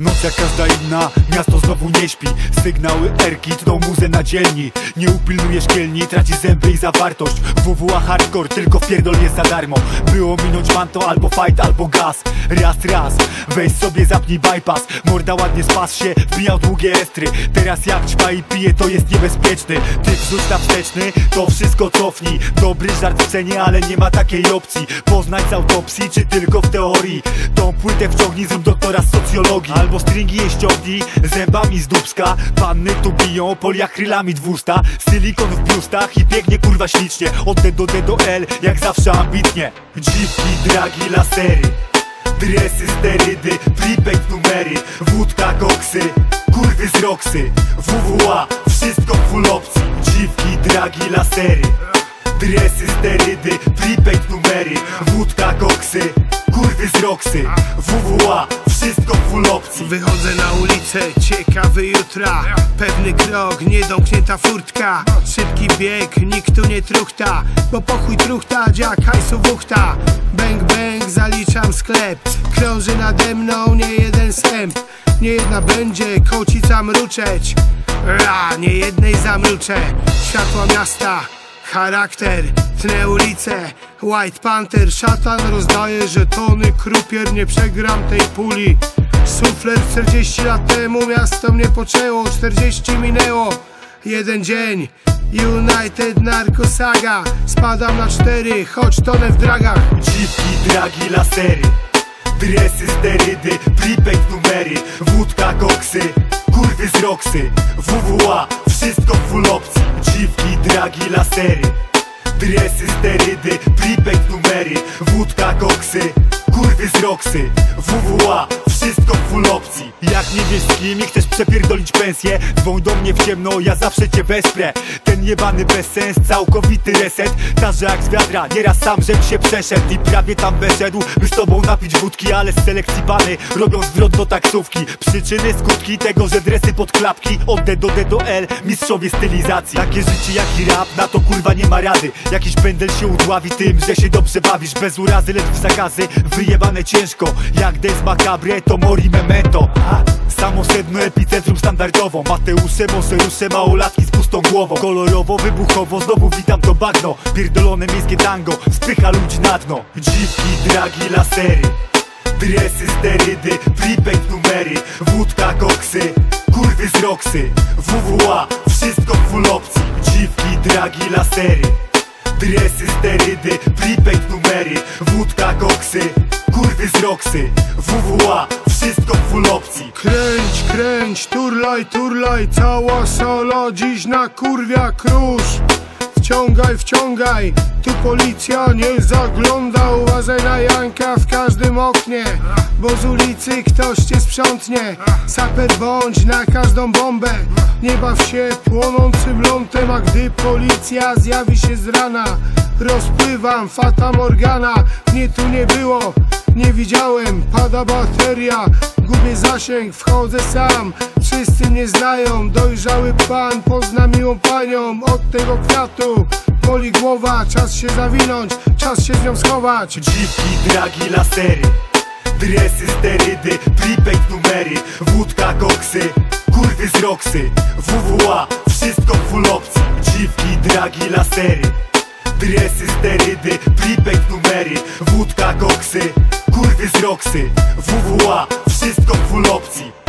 Noc jak każda inna, miasto znowu nie śpi. Sygnały erki tną muzę na dzielni. Nie upilnujesz kielni, traci zęby i zawartość. WWA hardcore, tylko wpierdol jest za darmo. Było minąć manto, albo fight, albo gaz. Raz, raz, weź sobie zapnij bypass. Morda ładnie spas się, wbijał długie estry. Teraz jak ćpa i pije, to jest niebezpieczny. Ty wrzuć na wsteczny, to wszystko cofnij. Dobry żart w cenie, ale nie ma takiej opcji. Poznać z autopsji, czy tylko w teorii. Tą płytę wciągnij, zrób doktora z socjologii Albo stringi je ściągnij, zębami z dubska. Panny tu biją poliakrylami dwusta. Silikon w biustach i pięknie kurwa ślicznie. Od D do D do L, jak zawsze ambitnie. Dziwki, dragi, lasery. Dresy, sterydy, prepaid numery. Wódka, koksy, kurwy z roksy. WWA, wszystko full opcji. Dziwki, dragi, lasery. Dresy, sterydy, prepaid numery. Wódka, koksy, kurwy z roksy opcji. Wychodzę na ulicę, ciekawy jutra. Pewny krok, niedomknięta furtka. Szybki bieg, nikt tu nie truchta. Bo pochuj truchta, dziak hajsu wuchta. Bang bang, zaliczam sklep. Krąży nade mną nie jeden sęp Nie jedna będzie kocica mruczeć. Ra, nie jednej zamruczę. Światła miasta Charakter, tnę ulice White Panther, szatan rozdaje żetony Krupier, nie przegram tej puli Sufler 40 lat temu Miasto mnie poczęło, 40 minęło. Jeden dzień United Narco Saga. Spadam na cztery, choć tonę w dragach. Dziwki, dragi, lasery Dresy, sterydy, prepaid numery Wódka, koksy, kurwy z roksy. WWA, wszystko full opcji Dziwki, dragi, lasery Dresy, sterydy, prepaid numery Wódka, koksy, kurwy z roksy. WWA, wszystko full opcji. Jak nie wiesz z kim i chcesz przepierdolić pensję Dzwoń do mnie w ciemno, ja zawsze cię wesprę. Ten jebany bezsens, całkowity reset. Tarze jak z wiadra, nieraz sam żem się przeszedł I prawie tam weszedł, by z tobą napić wódki Ale z selekcji bany robią zwrot do taksówki. Przyczyny, skutki tego, że dresy pod klapki. Od D do D do L, mistrzowie stylizacji. Takie życie jak i rap, na to kurwa nie ma rady Jakiś pędzel się udławi tym, że się dobrze bawisz. Bez urazy, lecz w zakazy, wyjebane ciężko. Jak Des Macabre, to Mori Memento Samo sedno epicentrum standardowo. Mateusze, Moserusze, małolatki z pustą głową. Kolorowo, wybuchowo, znowu witam to bagno. Pierdolone miejskie tango, spycha ludzi na dno. Dziwki, dragi, lasery. Dresy, sterydy, prepaid numery. Wódka, koksy, kurwy z roksy. WWA, wszystko full opcji. Dziwki, dragi, lasery Dresy, sterydy, prepaid numery Wódka, koksy, kurwy z roksy WWA, wszystko full opcji. Kręć, kręć, turlaj, turlaj Cała sala dziś na kurwia krusz. Wciągaj, wciągaj Tu policja nie zagląda Uważaj na Janka w każdym oknie Bo z ulicy ktoś cię sprzątnie. Saper bądź na każdą bombę. Nie baw się płonącym lądem A gdy policja zjawi się z rana Rozpływam, fata morgana. Mnie tu nie było nie widziałem, pada bateria. Gubię zasięg, wchodzę sam. Wszyscy mnie znają Dojrzały pan pozna miłą panią. Od tego kwiatu boli głowa Czas się zawinąć, czas się z nią schować. Dziwki, dragi, lasery Dresy, sterydy, prepaid numery Wódka, koksy, kurwy z roksy WWA, wszystko full opcji. Dziwki, dragi, lasery Dresy, sterydy, prepaid numery Wódka, koksy, kurwy z roksy WWA, wszystko full opcji